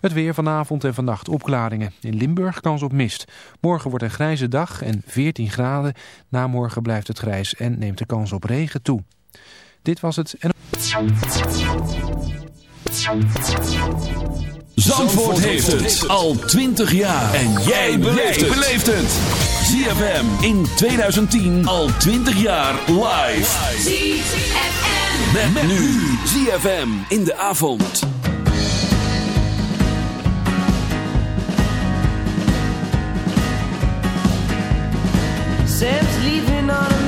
Het weer vanavond en vannacht opklaringen. In Limburg kans op mist. Morgen wordt een grijze dag en 14 graden. Na morgen blijft het grijs en neemt de kans op regen toe. Dit was het. En... Zandvoort heeft het al 20 jaar. En jij beleeft het. ZFM in 2010 al 20 jaar live. ZFM. Met, nu. ZFM in de avond. Sam's leaving on a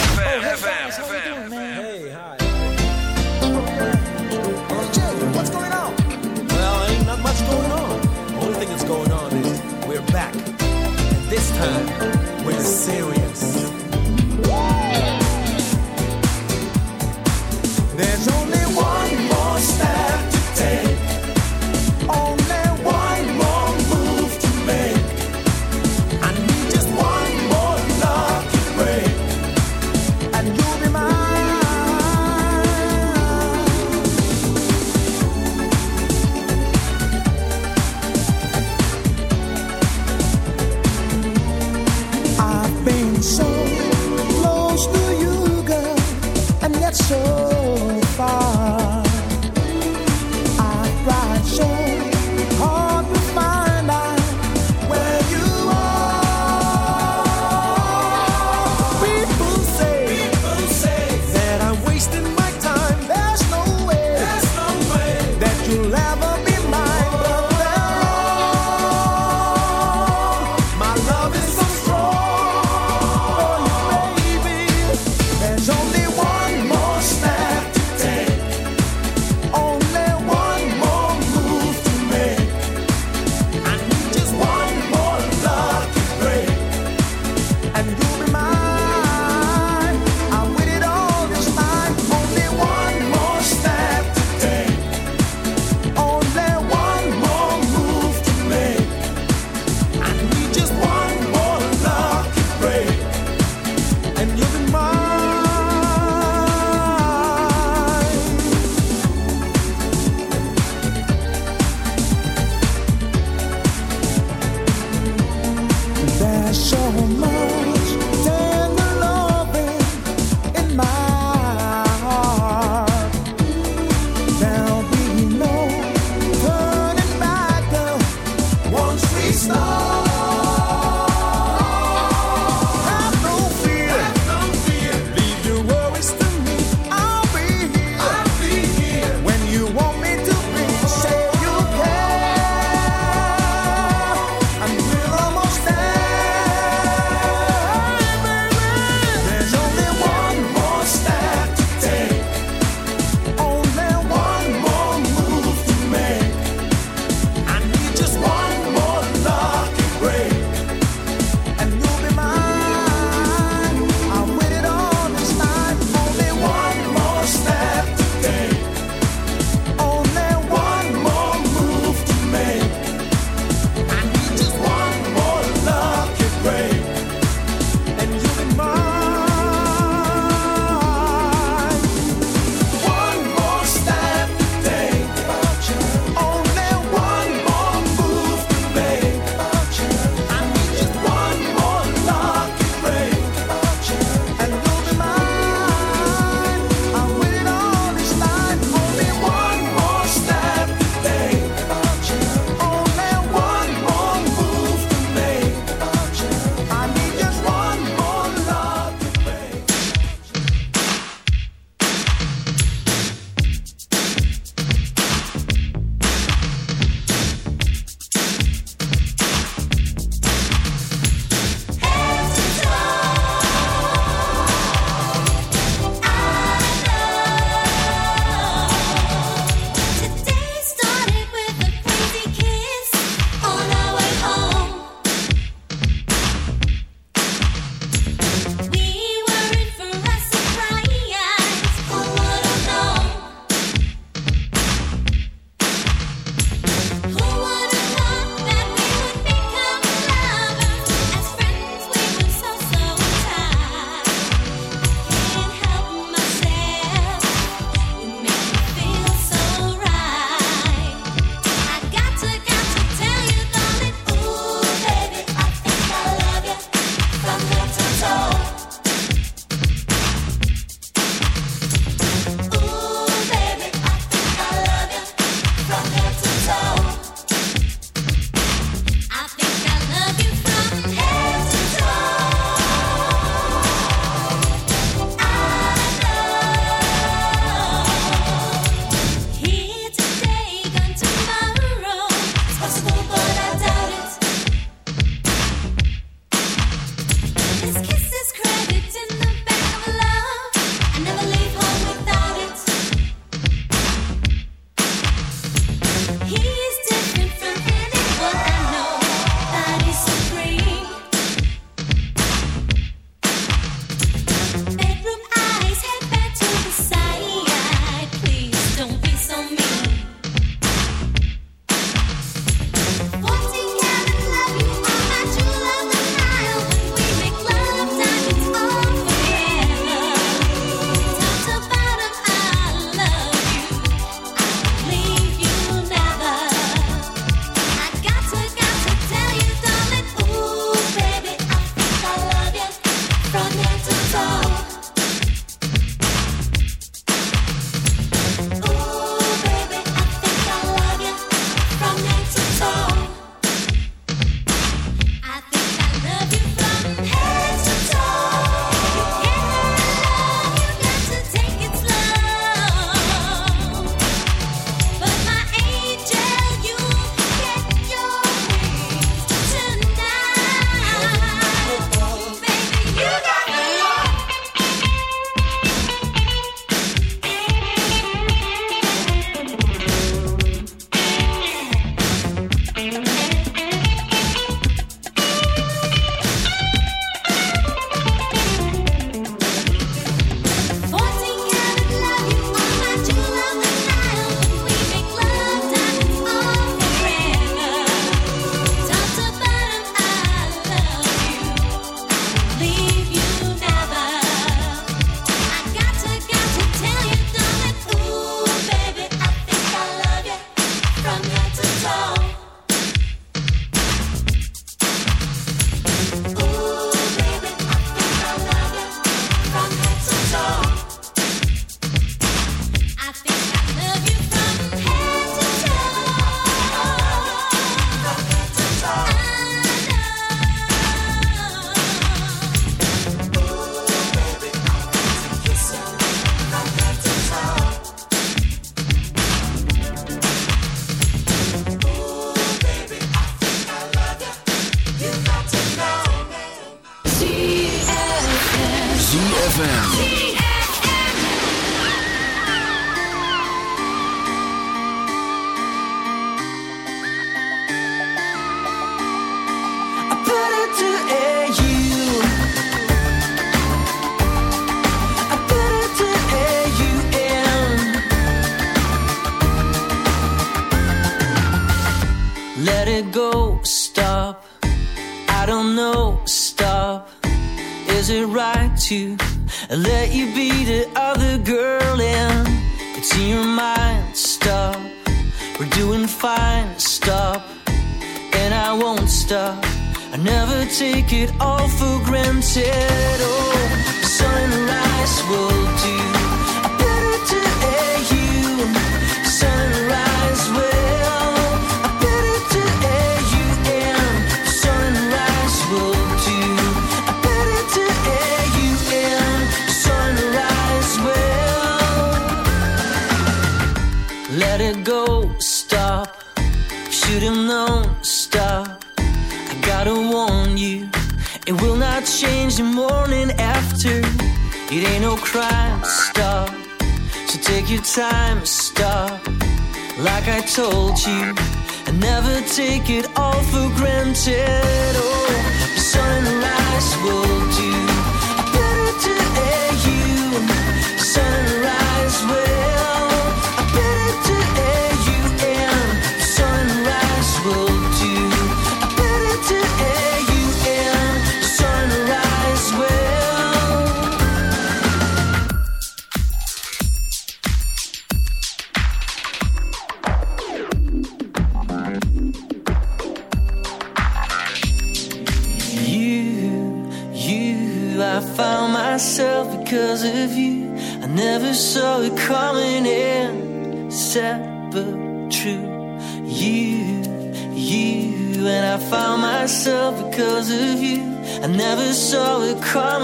come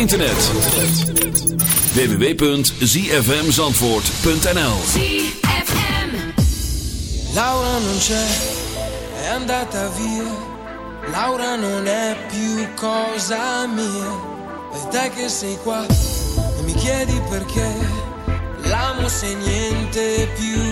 internet. www.zfmzandvoort.nl Laura non c'è, è andata via. Laura non è più cosa mia. E te che sei qua e mi chiedi perché. L'amo se niente più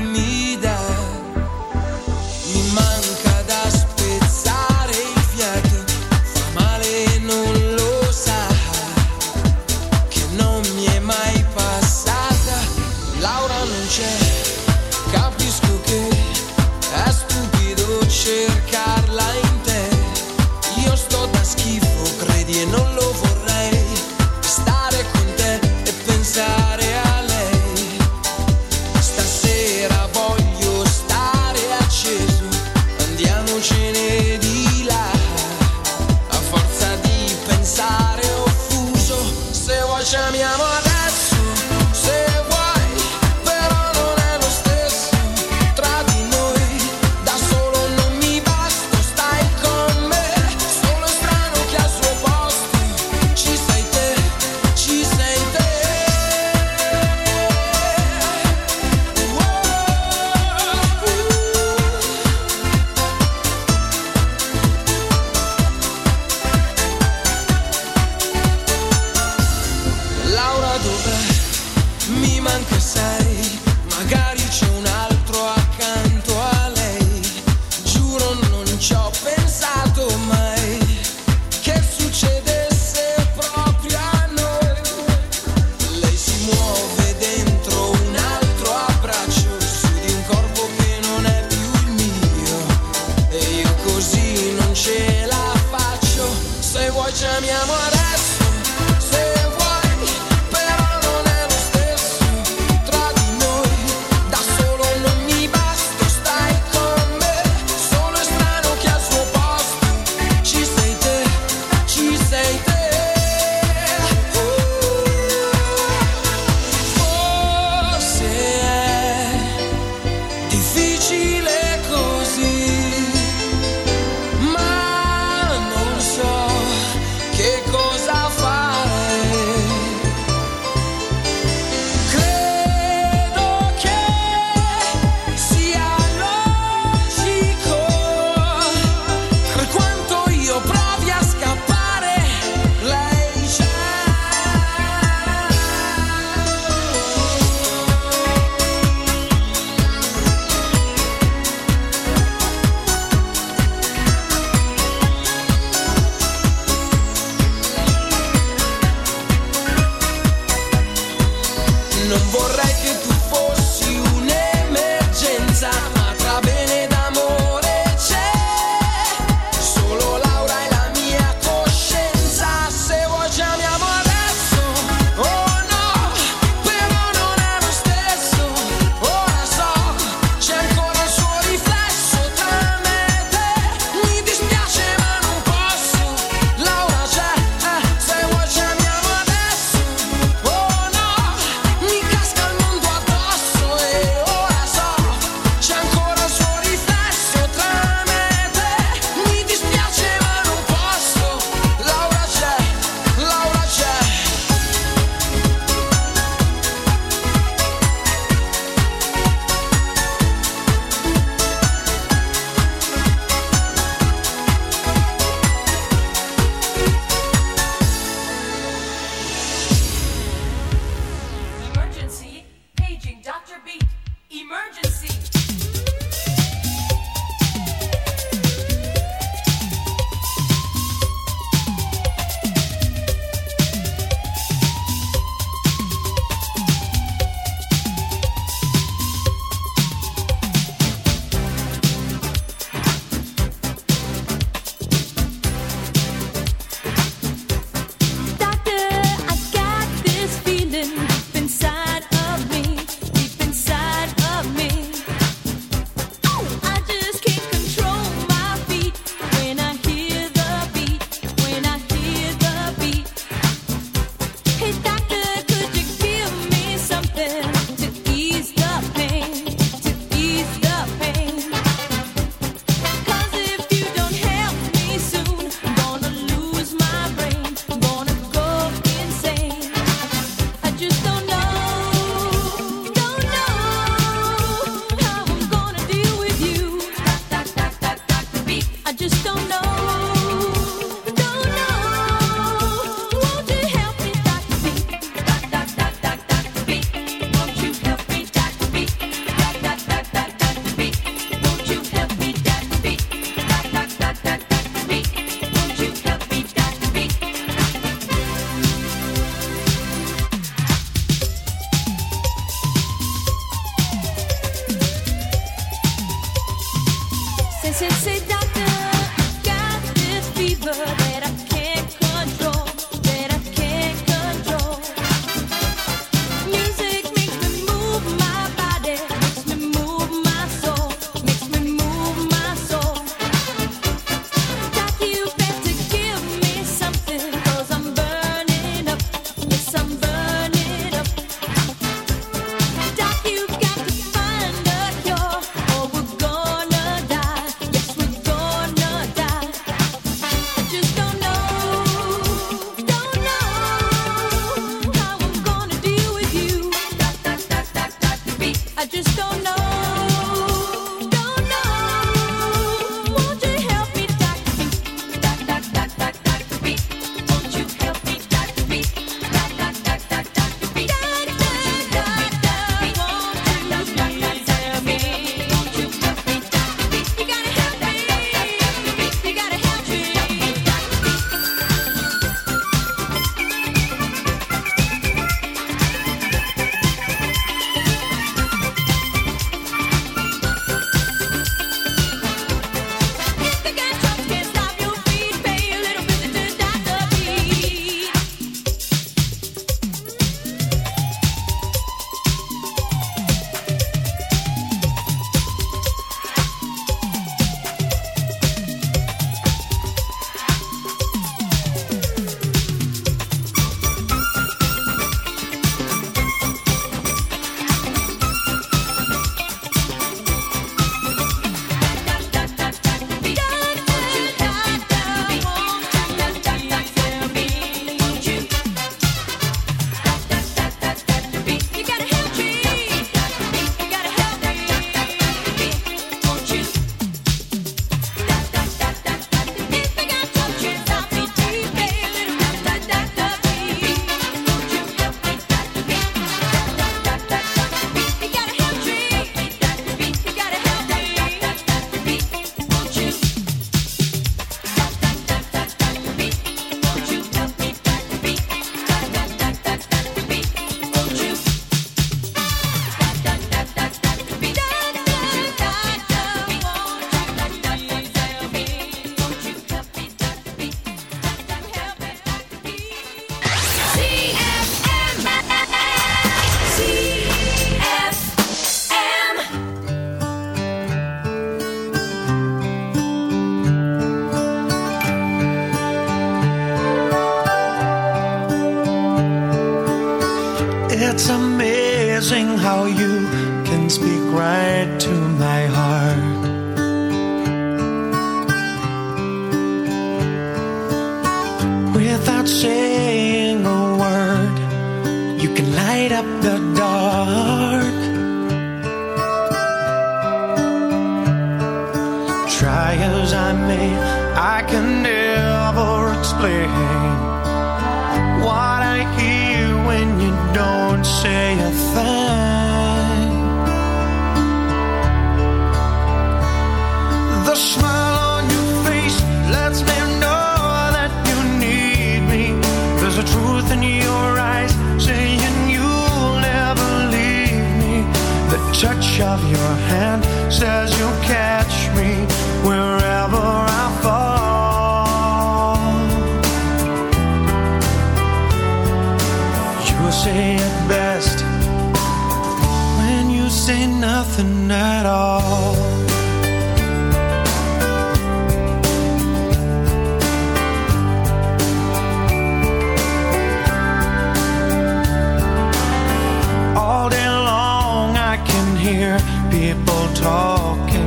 talking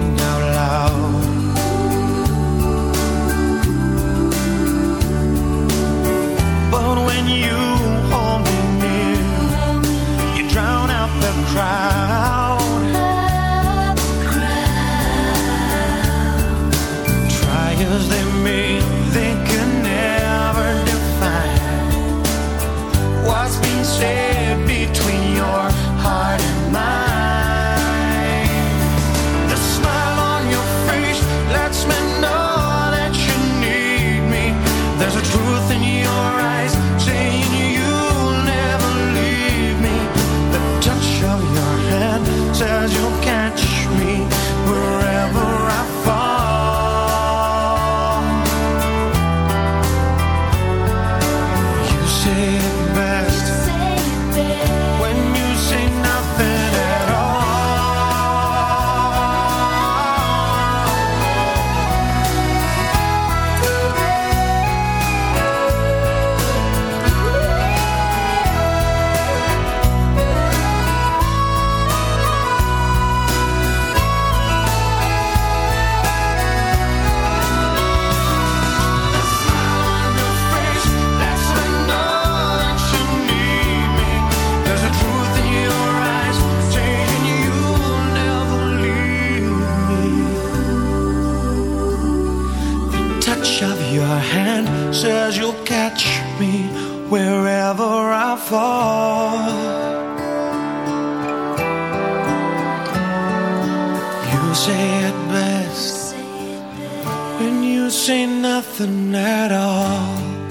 nothing at all.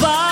fire.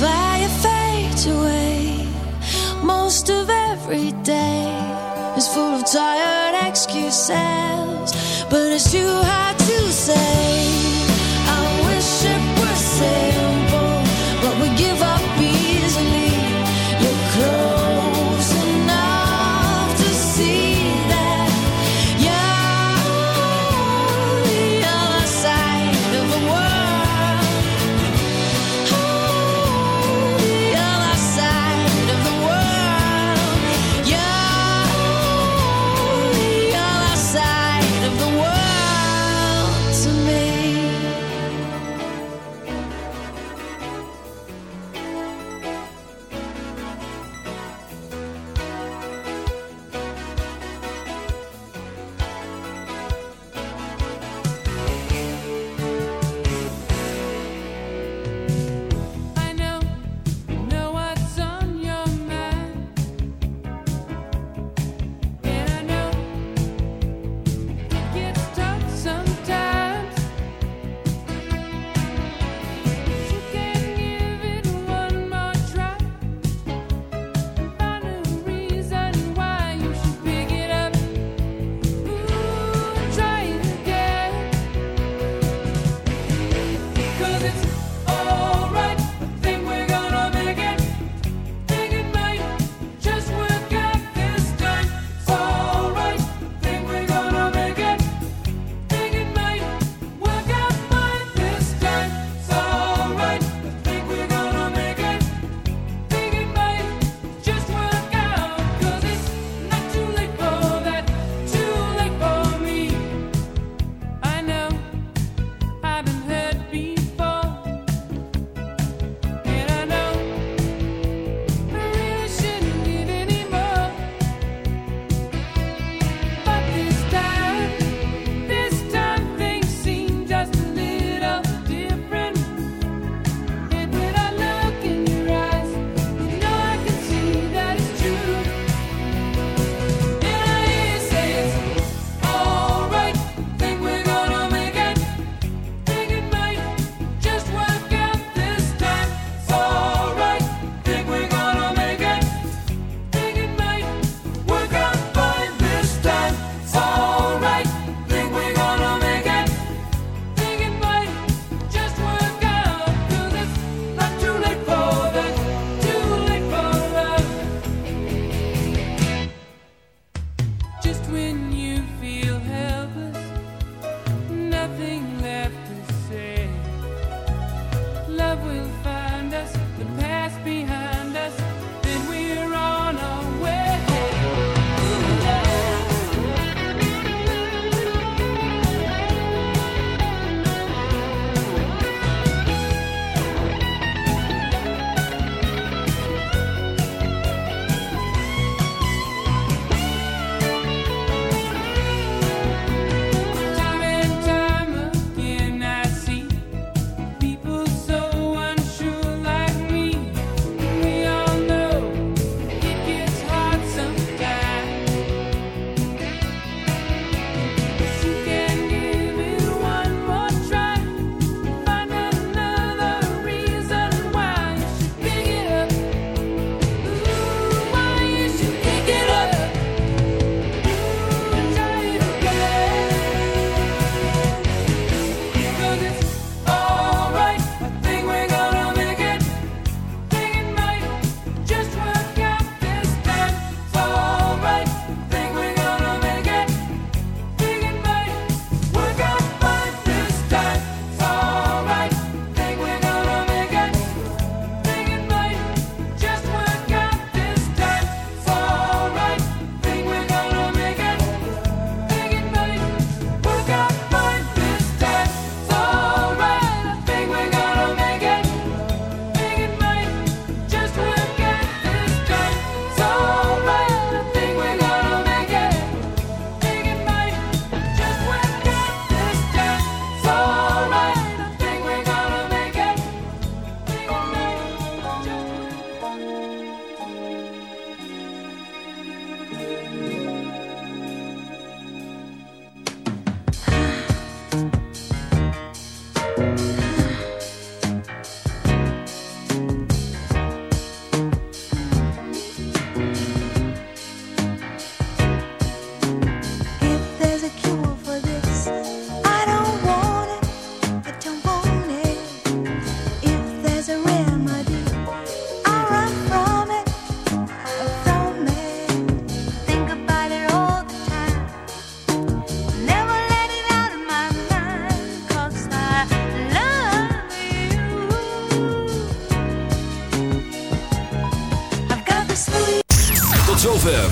fire fades away. Most of every day is full of tired excuses, but it's too hard to say.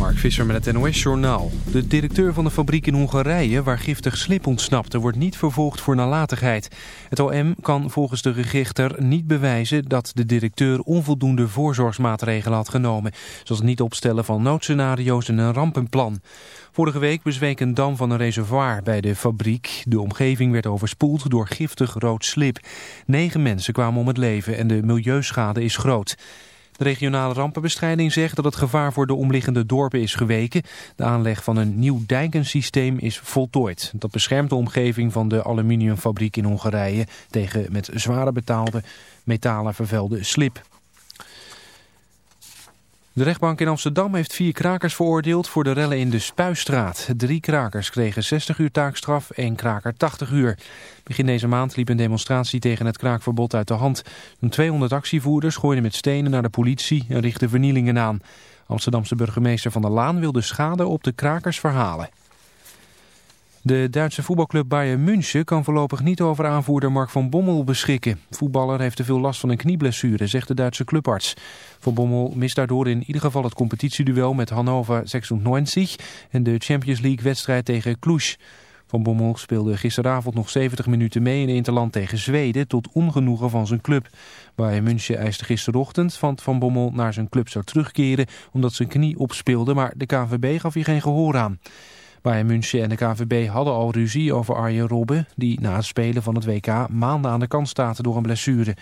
Mark Visser met het NOS-journaal. De directeur van de fabriek in Hongarije, waar giftig slip ontsnapte, wordt niet vervolgd voor nalatigheid. Het OM kan volgens de register niet bewijzen dat de directeur onvoldoende voorzorgsmaatregelen had genomen. Zoals het niet opstellen van noodscenario's en een rampenplan. Vorige week bezweek een dam van een reservoir bij de fabriek. De omgeving werd overspoeld door giftig rood slip. Negen mensen kwamen om het leven en de milieuschade is groot. De regionale rampenbestrijding zegt dat het gevaar voor de omliggende dorpen is geweken. De aanleg van een nieuw dijkensysteem is voltooid. Dat beschermt de omgeving van de aluminiumfabriek in Hongarije tegen met zware betaalde metalen vervuilde slip. De rechtbank in Amsterdam heeft vier krakers veroordeeld voor de rellen in de Spuistraat. Drie krakers kregen 60 uur taakstraf, één kraker 80 uur. Begin deze maand liep een demonstratie tegen het kraakverbod uit de hand. Een 200 actievoerders gooiden met stenen naar de politie en richtten vernielingen aan. Amsterdamse burgemeester Van der Laan wil de schade op de krakers verhalen. De Duitse voetbalclub Bayern München kan voorlopig niet over aanvoerder Mark van Bommel beschikken. Voetballer heeft te veel last van een knieblessure, zegt de Duitse clubarts. Van Bommel mist daardoor in ieder geval het competitieduel met Hannover 96 en de Champions League wedstrijd tegen Cluj. Van Bommel speelde gisteravond nog 70 minuten mee in Interland tegen Zweden tot ongenoegen van zijn club. Bayern München eiste gisterochtend van Van Bommel naar zijn club zou terugkeren omdat zijn knie opspeelde, maar de KNVB gaf hier geen gehoor aan. Bayern München en de KVB hadden al ruzie over Arjen Robben... die na het spelen van het WK maanden aan de kant staat door een blessure.